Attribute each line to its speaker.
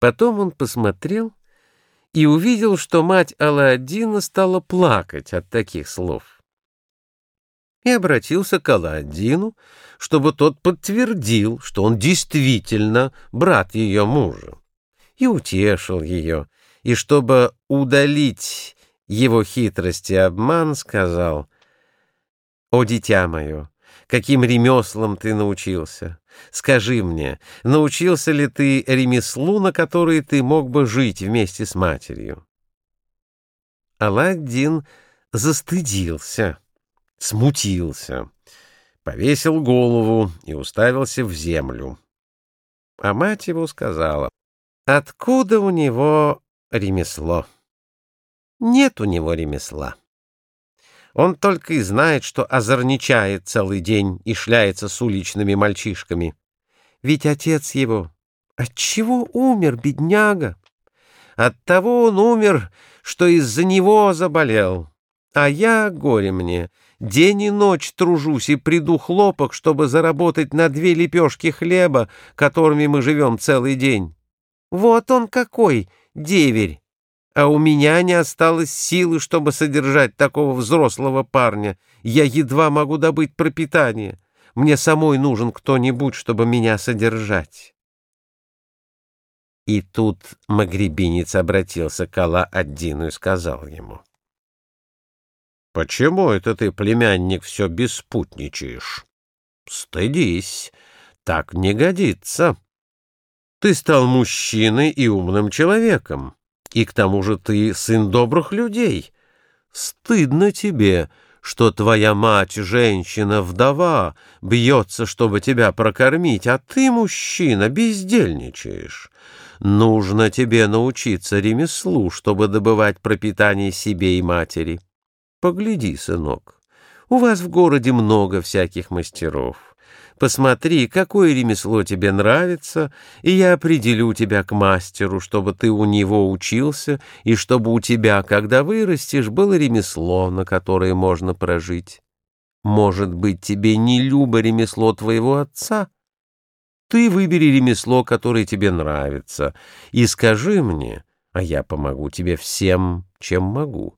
Speaker 1: Потом он посмотрел и увидел, что мать Алладдина стала плакать от таких слов. И обратился к Алладдину, чтобы тот подтвердил, что он действительно брат ее мужа, и утешил ее, и чтобы удалить его хитрость и обман, сказал, «О, дитя мое, каким ремеслам ты научился? Скажи мне, научился ли ты ремеслу, на которое ты мог бы жить вместе с матерью? Аладдин застыдился, смутился, повесил голову и уставился в землю. А мать его сказала, откуда у него ремесло? Нет у него ремесла. Он только и знает, что озорничает целый день и шляется с уличными мальчишками. Ведь отец его... Отчего умер, бедняга? От того он умер, что из-за него заболел. А я, горе мне, день и ночь тружусь и приду хлопок, чтобы заработать на две лепешки хлеба, которыми мы живем целый день. Вот он какой, деверь! А у меня не осталось силы, чтобы содержать такого взрослого парня. Я едва могу добыть пропитание. Мне самой нужен кто-нибудь, чтобы меня содержать. И тут магребинец обратился к Алла-Аддину и сказал ему. — Почему это ты, племянник, все беспутничаешь? Стыдись, так не годится. Ты стал мужчиной и умным человеком. И к тому же ты сын добрых людей. Стыдно тебе, что твоя мать, женщина-вдова, бьется, чтобы тебя прокормить, а ты, мужчина, бездельничаешь. Нужно тебе научиться ремеслу, чтобы добывать пропитание себе и матери. Погляди, сынок, у вас в городе много всяких мастеров. Посмотри, какое ремесло тебе нравится, и я определю тебя к мастеру, чтобы ты у него учился, и чтобы у тебя, когда вырастешь, было ремесло, на которое можно прожить. Может быть, тебе не любо ремесло твоего отца? Ты выбери ремесло, которое тебе нравится, и скажи мне, а я помогу тебе всем, чем могу.